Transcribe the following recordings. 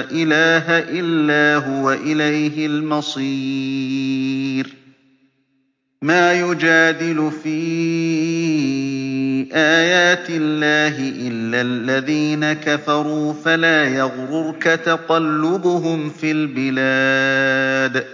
إِلَٰهَ إِلَّا هُوَ إِلَيْهِ الْمَصِيرُ. مَا يُجَادِلُ فِي آيَاتِ اللَّهِ إِلَّا الَّذِينَ كَفَرُوا فَلَا يَغْرُرْكَ تَقَلُّبُهُمْ فِي الْبِلَادِ.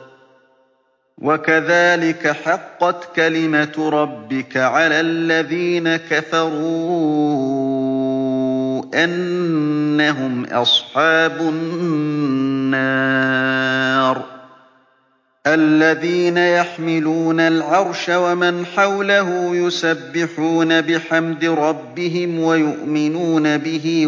وَكَذَٰلِكَ حَقَّتْ كَلِمَتُ رَبِّكَ عَلَى الَّذِينَ كَفَرُوا أَنَّهُمْ أَصْحَابُ النَّارِ الَّذِينَ يَحْمِلُونَ الْعَرْشَ وَمَنْ حَوْلَهُ يُسَبِّحُونَ بِحَمْدِ رَبِّهِمْ وَيُؤْمِنُونَ بِهِ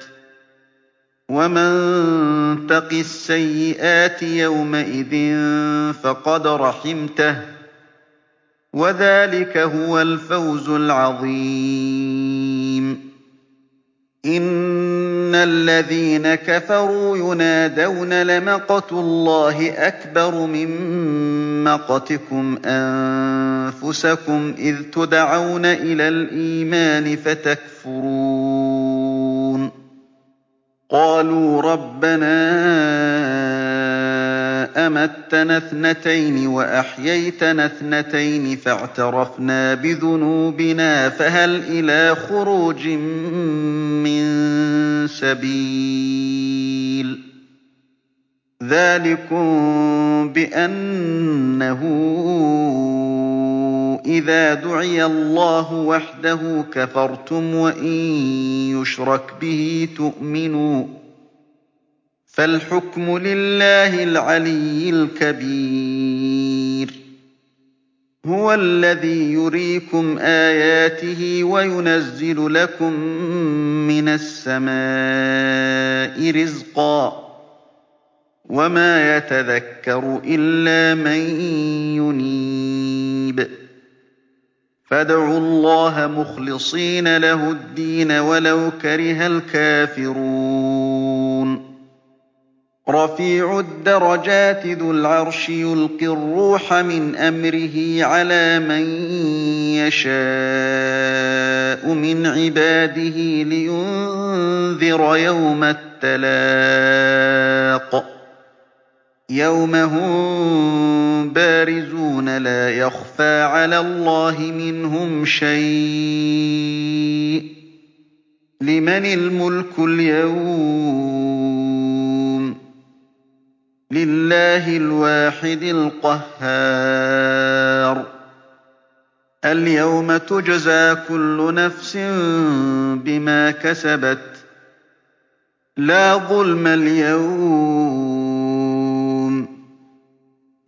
ۚ وَمَن تَقِ السَّيِّئَاتِ يَوْمَئِذٍ فَقَدْ رَحِمْتَهُ ۚ وَذَٰلِكَ هُوَ الْفَوْزُ الْعَظِيمُ إِنَّ الَّذِينَ كَفَرُوا يُنَادَوْنَ لَمَقْتُ اللَّهِ أَكْبَرُ مِن مَّقْتِكُمْ أَنفُسَكُمْ إِذْ تُدْعَوْنَ إِلَى الْإِيمَانِ فَتَكْفُرُونَ قَالُوا رَبَّنَا أَمَتَّنَا اثْنَتَيْنِ وَأَحْيَيْتَنَا اثْنَتَيْنِ فَاعْتَرَفْنَا بِذُنُوبِنَا فَهَلْ إِلَىٰ خُرُوجٍ مِّن سَبِيلٍ؟ ذَٰلِكُم بِأَنَّهُ إِذَا دُعِيَ اللَّهُ وَحْدَهُ كَفَرْتُمْ وَإِن يُشْرَكْ بِهِ تُؤْمِنُوا ۚ فَالْحُكْمُ لِلَّهِ الْعَلِيِّ الْكَبِيرِ. هُوَ الَّذِي يُرِيكُمْ آيَاتِهِ وَيُنَزِّلُ لَكُم مِّنَ السَّمَاءِ رِزْقًا ۚ وَمَا يَتَذَكَّرُ إِلَّا مَن يُنِيبُ. فَادْعُوا اللَّهَ مُخْلِصِينَ لَهُ الدِّينَ وَلَوْ كَرِهَ الْكَافِرُونَ. رَفِيعُ الدَّرَجَاتِ ذُو الْعَرْشِ يُلْقِي الرُّوحَ مِنْ أَمْرِهِ عَلَىٰ مَن يَشَاءُ مِنْ عِبَادِهِ لِيُنذِرَ يَوْمَ التَّلَاقِ. يَوْمَ هُم بَارِزُونَ لَا يَخْفَىٰ عَلَى اللَّهِ مِنْهُمْ شَيْءٌ ۚ لِّمَنِ الْمُلْكُ الْيَوْمَ ۖ لِلَّهِ الْوَاحِدِ الْقَهَّارِ الْيَوْمَ تُجْزَىٰ كُلُّ نَفْسٍ بِمَا كَسَبَتْ ۚ لَا ظُلْمَ الْيَوْمَ ۚ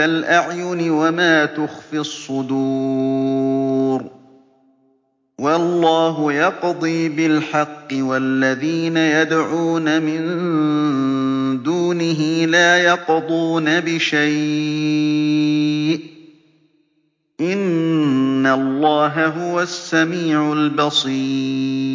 الْأَعْيُنِ وَمَا تُخْفِي الصُّدُورُ وَاللَّهُ يَقْضِي بِالْحَقِّ وَالَّذِينَ يَدْعُونَ مِن دُونِهِ لَا يَقْضُونَ بِشَيْءٍ ۗ إِنَّ اللَّهَ هُوَ السَّمِيعُ الْبَصِيرُ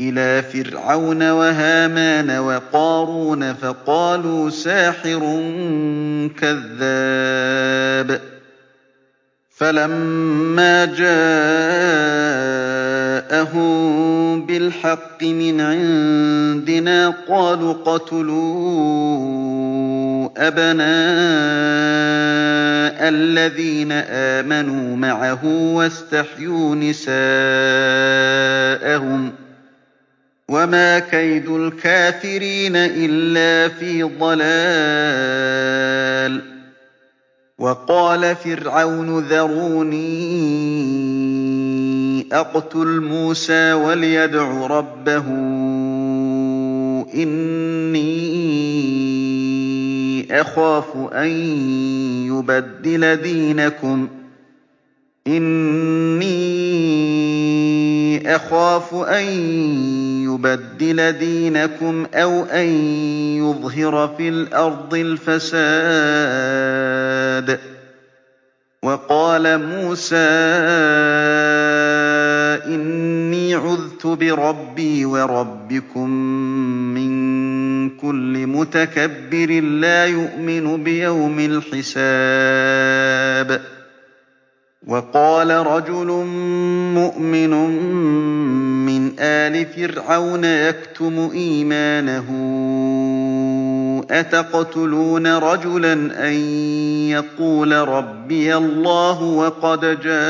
إِلَىٰ فِرْعَوْنَ وَهَامَانَ وَقَارُونَ فَقَالُوا سَاحِرٌ كَذَّابٌ. فَلَمَّا جَاءَهُم بِالْحَقِّ مِنْ عِندِنَا قَالُوا اقْتُلُوا أَبْنَاءَ الَّذِينَ آمَنُوا مَعَهُ وَاسْتَحْيُوا نِسَاءَهُمْ ۚ. وَمَا كَيْدُ الْكَافِرِينَ إِلَّا فِي ضَلَالٍ وَقَالَ فِرْعَوْنُ ذَرُونِي أَقْتُلْ مُوسَىٰ وَلْيَدْعُ رَبَّهُ إِنِّي أَخَافُ أَن يُبَدِّلَ دِينَكُمْ أَوْ أَن يُظْهِرَ فِي الْأَرْضِ الْفَسَادَ ۖ وَقَالَ مُوسَىٰ إِنِّي عُذْتُ بِرَبِّي وَرَبِّكُم مِّن كُلِّ مُتَكَبِّرٍ لَّا يُؤْمِنُ بِيَوْمِ الْحِسَابِ وَقَالَ رَجُلٌ مُّؤْمِنٌ مِّنْ آلِ فِرْعَوْنَ يَكْتُمُ إِيمَانَهُ. أَتَقْتُلُونَ رَجُلًا أَن يَقُولَ رَبِّيَ اللَّهُ وَقَدْ جَاءَكُم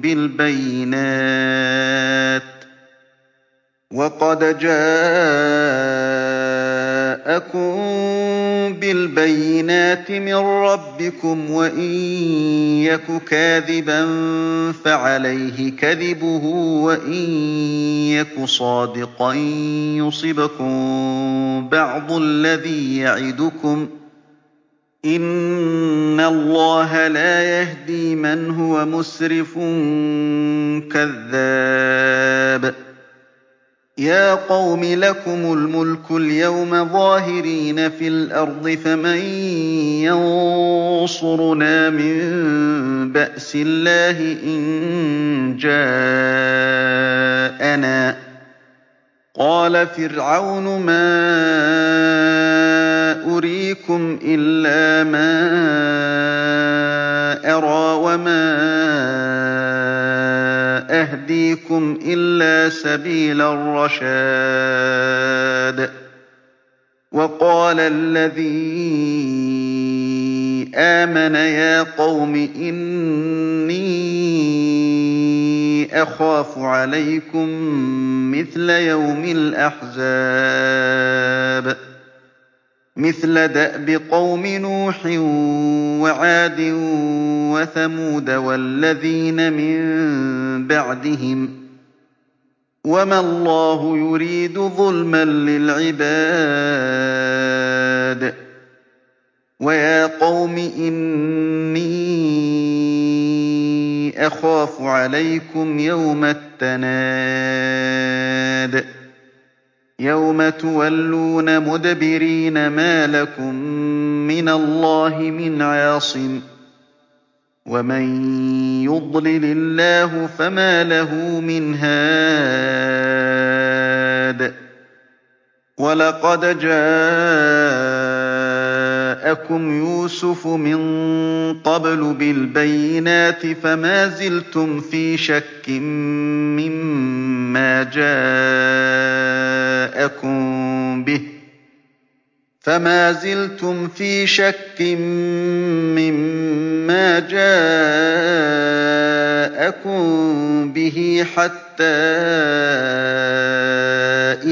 بِالْبَيِّنَاتِ. مِن رَّبِّكُمْ ۖ وَإِن يَكُ كَاذِبًا فَعَلَيْهِ كَذِبُهُ وَإِن يَكُ صَادِقًا يُصِبْكُم بَعْضُ الَّذِي يَعِدُكُمْ ۖ إِنَّ اللَّهَ لَا يَهْدِي مَنْ هُوَ مُسْرِفٌ كَذَّابٌ يَا قَوْمِ لَكُمُ الْمُلْكُ الْيَوْمَ ظَاهِرِينَ فِي الْأَرْضِ فَمَن يَنصُرُنَا مِن بَأْسِ اللَّهِ إِن جَاءَنَا ۚ؟ قَالَ فِرْعَوْنُ مَا أُرِيكُمْ إِلَّا مَا أَرَىٰ وَمَا أَهْدِيكُمْ إِلَّا سَبِيلَ الرَّشَادِ وَقَالَ الَّذِي آمَنَ يَا قَوْمِ إِنِّي أَخَافُ عَلَيْكُم مِّثْلَ يَوْمِ الْأَحْزَابِ مِثْلَ دَأْبِ قَوْمِ نُوحٍ وَعَادٍ وَثَمُودَ وَالَّذِينَ مِن بَعْدِهِمْ ۚ وَمَا اللَّهُ يُرِيدُ ظُلْمًا لِّلْعِبَادِ ۚ وَيَا قَوْمِ إِنِّي أَخَافُ عَلَيْكُمْ يَوْمَ التَّنَادِ يَوْمَ تُوَلُّونَ مُدْبِرِينَ مَا لَكُم مِّنَ اللَّهِ مِنْ عَاصِمٍ ۗ وَمَن يُضْلِلِ اللَّهُ فَمَا لَهُ مِنْ هَادٍ وَلَقَدْ جَاءَكُمْ يُوسُفُ مِن قَبْلُ بِالْبَيِّنَاتِ فَمَا زِلْتُمْ فِي شَكٍّ مِّمَّا جَاءَكُم بِهِ حَتَّىٰ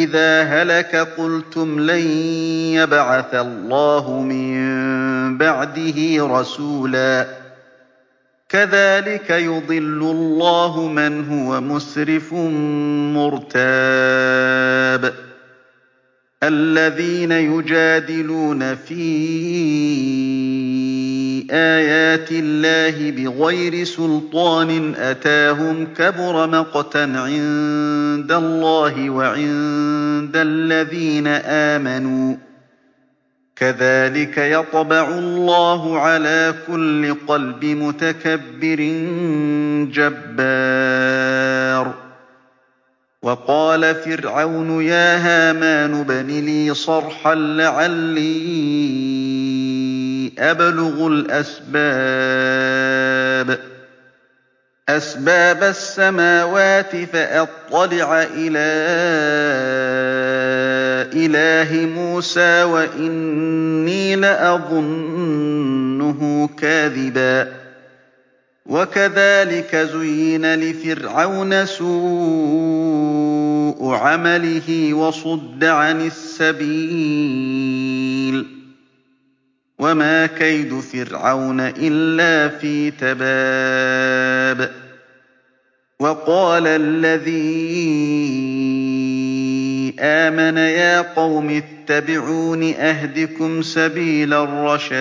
إِذَا هَلَكَ قُلْتُمْ لَن يَبْعَثَ اللَّهُ مِن بَعْدِهِ رَسُولًا ۚ كَذَٰلِكَ يُضِلُّ اللَّهُ مَنْ هُوَ مُسْرِفٌ مُّرْتَابٌ الَّذِينَ يُجَادِلُونَ فِي آيَاتِ اللَّهِ بِغَيْرِ سُلْطَانٍ أَتَاهُمْ ۖ كَبُرَ مَقْتًا عِندَ اللَّهِ وَعِندَ الَّذِينَ آمَنُوا ۚ. كَذَٰلِكَ يَطْبَعُ اللَّهُ عَلَىٰ كُلِّ قَلْبِ مُتَكَبِّرٍ جَبَّارٍ. وَقَالَ فِرْعَوْنُ يَا هَامَانُ ابْنِ لِي صَرْحًا لَّعَلِّي أَبْلُغُ أَسْبَابَ السَّمَاوَاتِ فَأَطَّلِعَ إِلَىٰ إِلَٰهِ مُوسَىٰ وَإِنِّي لَأَظُنُّهُ كَاذِبًا ۚ. وَكَذَٰلِكَ زُيِّنَ لِفِرْعَوْنَ سُوءُ عَمَلِهِ وَصُدَّ عَنِ السَّبِيلِ ۚ. وَمَا كَيْدُ فِرْعَوْنَ إِلَّا فِي تَبَابٍ. وَقَالَ الَّذِي آمَنَ يَا قَوْمِ اتَّبِعُونِ أَهْدِكُمْ سَبِيلَ الرَّشَادِ.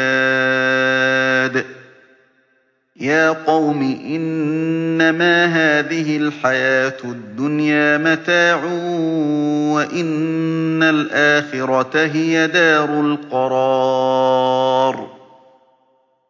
يَا قَوْمِ إِنَّمَا هَٰذِهِ الْحَيَاةُ الدُّنْيَا مَتَاعٌ وَإِنَّ الْآخِرَةَ هِيَ دَارُ الْقَرَارِ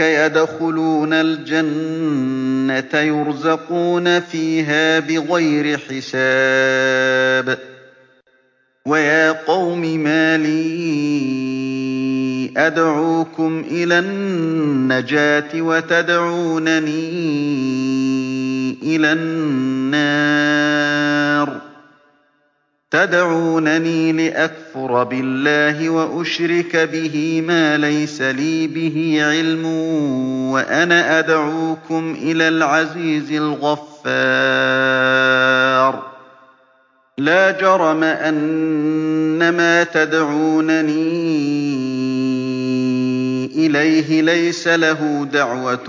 يَدْخُلُونَ الْجَنَّةَ يُرْزَقُونَ فِيهَا بِغَيْرِ حِسَابٍ وَيَا قَوْمِ مَا لِي أَدْعُوكُمْ إِلَى النَّجَاةِ وَتَدْعُونَنِي إِلَى النَّارِ تَدْعُونَنِي لِأَكْفُرَ بِاللَّهِ وَأُشْرِكَ بِهِ مَا لَيْسَ لِي بِهِ عِلْمٌ وَأَنَا أَدْعُوكُمْ إِلَى الْعَزِيزِ الْغَفَّارِ. لَا جَرَمَ أَنَّمَا تَدْعُونَنِي إِلَيْهِ لَيْسَ لَهُ دَعْوَةٌ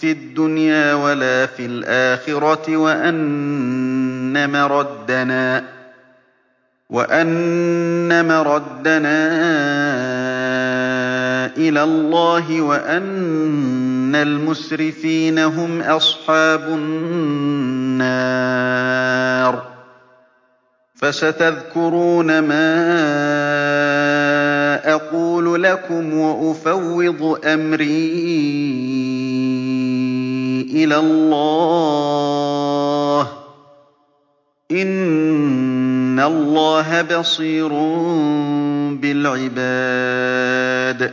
فِي الدُّنْيَا وَلَا فِي الْآخِرَةِ وَأَنَّ مَرَدَّنَا إِلَى اللَّهِ وَأَنَّ الْمُسْرِفِينَ هُمْ أَصْحَابُ النَّارِ. فَسَتَذْكُرُونَ مَا أَقُولُ لَكُمْ وَأُفَوِّضُ أَمْرِي إِلَى اللَّهِ ۚ. إِنَّ اللَّهَ بَصِيرٌ بِالْعِبَادِ.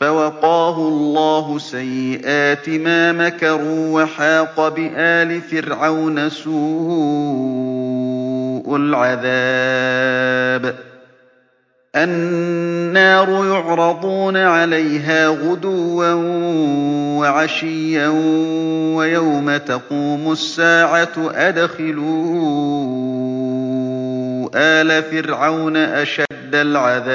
فَوَقَاهُ اللَّهُ سَيِّئَاتِ مَا مَكَرُوا وَحَاقَ بِآلِ فِرْعَوْنَ سُوءُ الْعَذَابِ. النَّارُ يُعْرَضُونَ عَلَيْهَا غُدُوًّا وَعَشِيًّا وَيَوْمَ تَقُومُ السَّاعَةُ أَدْخِلُوا آلَ فِرْعَوْنَ أَشَدَّ الْعَذَابِ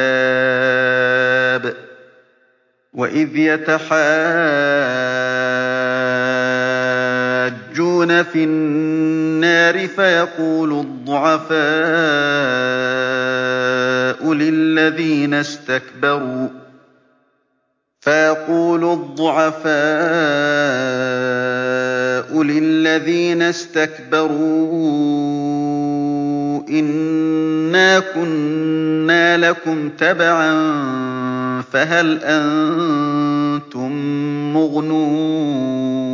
وَإِذْ يَتَحَاجُّونَ فِي النَّارِ فَيَقُولُ الضُّعَفَاءُ لِلَّذِينَ اسْتَكْبَرُوا إِنَّا كُنَّا لَكُمْ تَبَعًا فَهَلْ أَنتُم مُّغْنُونَ؟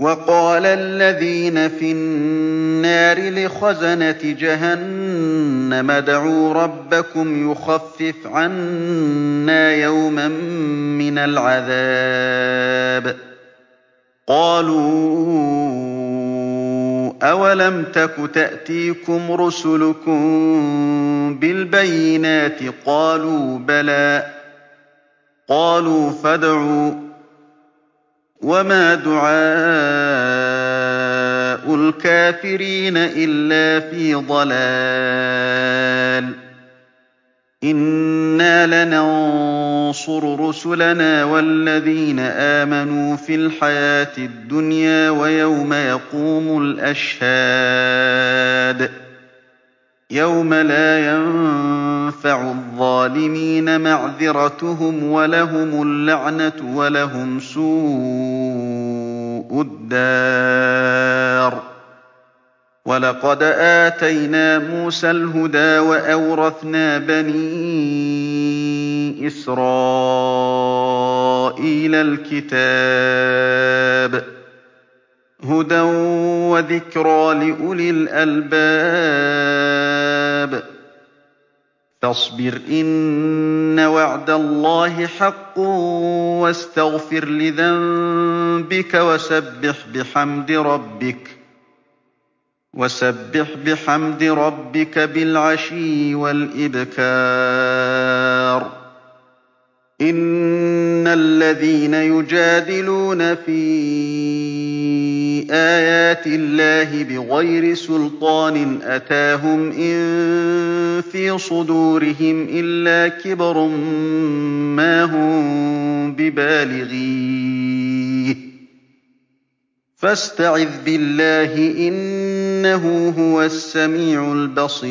وَقَالَ الَّذِينَ فِي النَّارِ لِخَزَنَةِ جَهَنَّمَ ادْعُوا رَبَّكُمْ يُخَفِّفْ عَنَّا يَوْمًا مِّنَ الْعَذَابِ. قَالُوا أَوَلَمْ تَكُ تَأْتِيكُمْ رُسُلُكُم بِالْبَيِّنَاتِ ۖ؟ قَالُوا بَلَىٰ ۚ. قَالُوا فَادْعُوا ۗ. وَمَا دُعَاءُ الْكَافِرِينَ إِلَّا فِي ضَلَالٍ إِنَّا لَنَنصُرُ رُسُلَنَا وَالَّذِينَ آمَنُوا فِي الْحَيَاةِ الدُّنْيَا وَيَوْمَ يَقُومُ الْأَشْهَادُ يَوْمَ لَا يَنفَعُ الظَّالِمِينَ مَعْذِرَتُهُمْ وَلَهُمُ اللَّعْنَةُ وَلَهُمْ سُوءُ الدَّارِ. وَلَقَدْ آتَيْنَا مُوسَى الْهُدَىٰ وَأَوْرَثْنَا بَنِي إِسْرَائِيلَ الْكِتَابَ ۖ هُدًى وَذِكْرَىٰ لِأُولِي الْأَلْبَابِ. فَاصْبِرْ إِنَّ وَعْدَ اللَّهِ حَقٌّ وَاسْتَغْفِرْ لِذَنبِكَ وَسَبِّحْ بِحَمْدِ رَبِّكَ بِالْعَشِيِّ وَالْإِبْكَارِ. إِنَّ الَّذِينَ يُجَادِلُونَ فِي آيَاتِ اللَّهِ بِغَيْرِ سُلْطَانٍ أَتَاهُمْ إِن فِي صُدُورِهِمْ إِلَّا كِبْرٌ مَّا هُم بِبَالِغِيهِ ۚ. فَاسْتَعِذْ بِاللَّهِ ۖ إِنَّهُ هُوَ السَّمِيعُ الْبَصِيرُ.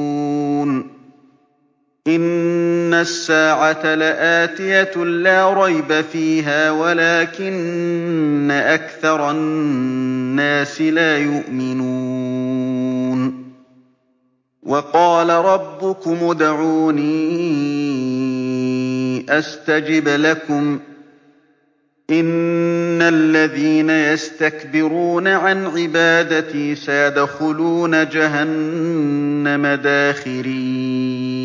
إِنَّ السَّاعَةَ لَآتِيَةٌ لَّا رَيْبَ فِيهَا وَلَٰكِنَّ أَكْثَرَ النَّاسِ لَا يُؤْمِنُونَ وَقَالَ رَبُّكُمُ ادْعُونِي أَسْتَجِبْ لَكُمْ ۚ إِنَّ الَّذِينَ يَسْتَكْبِرُونَ عَنْ عِبَادَتِي سَيَدْخُلُونَ جَهَنَّمَ دَاخِرِينَ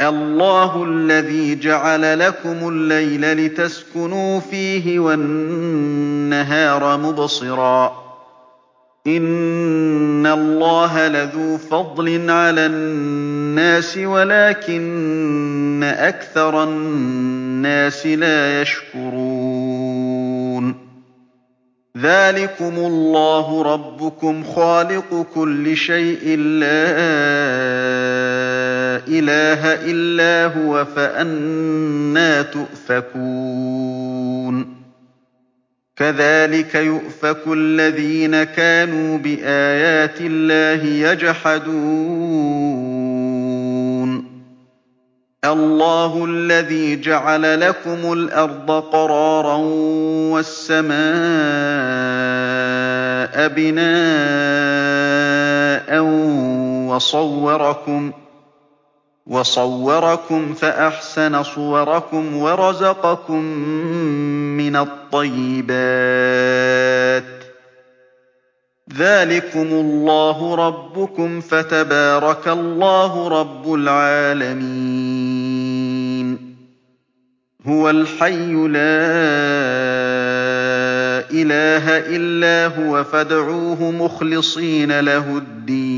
اللَّهُ الَّذِي جَعَلَ لَكُمُ اللَّيْلَ لِتَسْكُنُوا فِيهِ وَالنَّهَارَ مُبْصِرًا ۚ. إِنَّ اللَّهَ لَذُو فَضْلٍ عَلَى النَّاسِ وَلَٰكِنَّ أَكْثَرَ النَّاسِ لَا يَشْكُرُونَ. ذَٰلِكُمُ اللَّهُ رَبُّكُمْ خَالِقُ كُلِّ شَيْءٍ لَّا إِلَٰهَ إِلَّا هُوَ ۖ فَأَنَّىٰ تُؤْفَكُونَ. كَذَٰلِكَ يُؤْفَكُ الَّذِينَ كَانُوا بِآيَاتِ اللَّهِ يَجْحَدُونَ. اللَّهُ الَّذِي جَعَلَ لَكُمُ الْأَرْضَ قَرَارًا وَالسَّمَاءَ بِنَاءً وَصَوَّرَكُمْ فَأَحْسَنَ صُوَرَكُمْ وَرَزَقَكُم مِّنَ الطَّيِّبَاتِ ۚ. ذَٰلِكُمُ اللَّهُ رَبُّكُمْ ۖ فَتَبَارَكَ اللَّهُ رَبُّ الْعَالَمِينَ. هُوَ الْحَيُّ لَا إِلَٰهَ إِلَّا هُوَ فَادْعُوهُ مُخْلِصِينَ لَهُ الدِّينَ ۗ.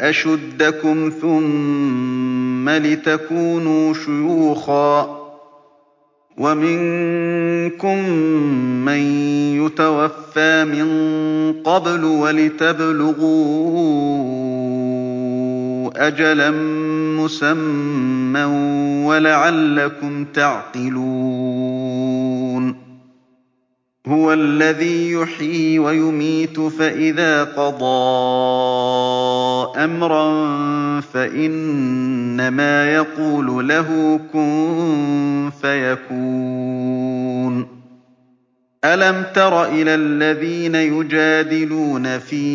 أَشُدَّكُمْ ثُمَّ لِتَكُونُوا شُيُوخًا ۚ وَمِنكُم مَّن يُتَوَفَّىٰ مِن قَبْلُ وَلِتَبْلُغُوا أَجَلًا مُّسَمًّى وَلَعَلَّكُمْ تَعْقِلُونَ هُوَ الَّذِي يُحْيِي وَيُمِيتُ ۖ فَإِذَا قَضَىٰ أَمْرًا فَإِنَّمَا يَقُولُ لَهُ كُن فَيَكُونُ. أَلَمْ تَرَ إِلَى الَّذِينَ يُجَادِلُونَ فِي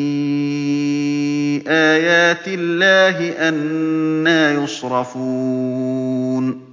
آيَاتِ اللَّهِ أَنَّىٰ يُصْرَفُونَ؟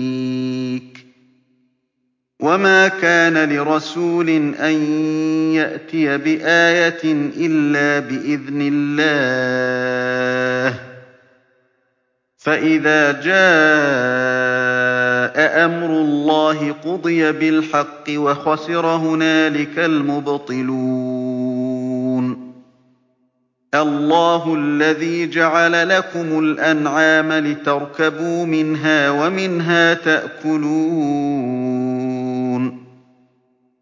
وَمَا كَانَ لِرَسُولٍ أَن يَأْتِيَ بِآيَةٍ إِلَّا بِإِذْنِ اللَّهِ ۚ فَإِذَا جَاءَ أَمْرُ اللَّهِ قُضِيَ بِالْحَقِّ وَخَسِرَ هُنَالِكَ الْمُبْطِلُونَ اللَّهُ الَّذِي جَعَلَ لَكُمُ الْأَنْعَامَ لِتَرْكَبُوا مِنْهَا وَمِنْهَا تَأْكُلُونَ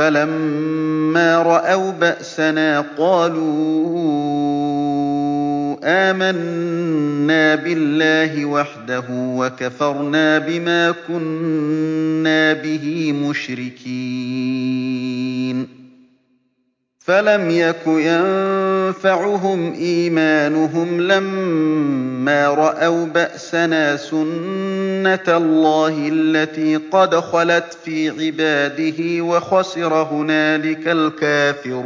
فَلَمَّا رَأَوْا بَأْسَنَا قَالُوا آمَنَّا بِاللَّهِ وَحْدَهُ وَكَفَرْنَا بِمَا كُنَّا بِهِ مُشْرِكِينَ. فَلَمْ يَكُ يَنفَعُهُمْ إِيمَانُهُمْ لَمَّا رَأَوْا بَأْسَنَا ۖ سُنَّتَ اللَّهِ الَّتِي قَدْ خَلَتْ فِي عِبَادِهِ ۖ وَخَسِرَ هُنَالِكَ الْكَافِرُونَ